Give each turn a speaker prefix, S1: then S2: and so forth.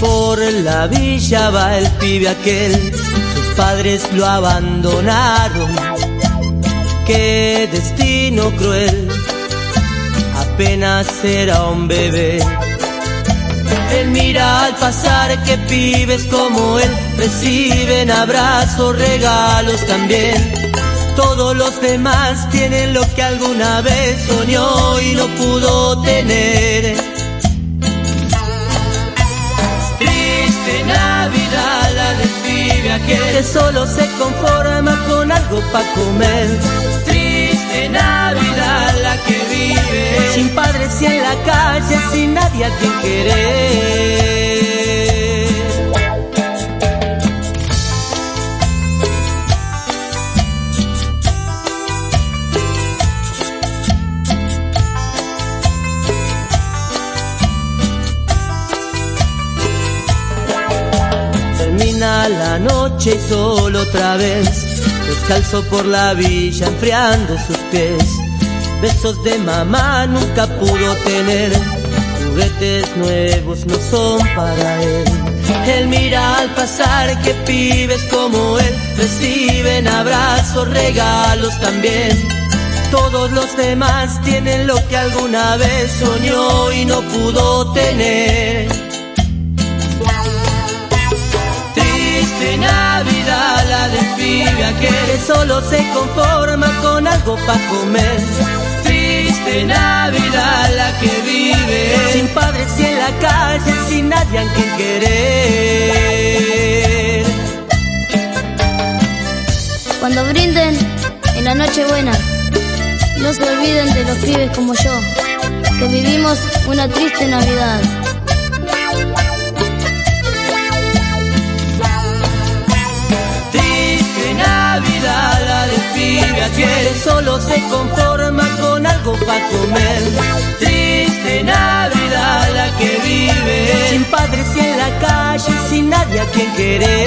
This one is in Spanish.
S1: Por la villa va el pibe aquel, sus padres lo abandonaron. Qué destino cruel, apenas era un bebé. Él mira al pasar que pibes como él reciben abrazos, regalos también. Todos los demás tienen lo que alguna vez soñó y no pudo tener. Que solo se conforma con algo para comer. Triste Navidad la que vive sin padres y en la calle sin nadie a quien querer. Termina la noche y solo otra vez, descalzo por la villa enfriando sus pies. Besos de mamá nunca pudo tener, juguetes nuevos no son para él. Él mira al pasar que pibes como él reciben abrazos, regalos también. Todos los demás tienen lo que alguna vez soñó y no pudo tener. Triste Navidad la aquel que solo se conforma con algo para comer. Triste Navidad la que vive sin padres y en la calle sin nadie a quien querer.
S2: Cuando brinden en la noche buena, no se olviden de los pibes como yo, que vivimos una triste Navidad.
S1: Solo se conforma con algo para comer. Triste Navidad la que vive sin padres y en la calle sin nadie a quien querer.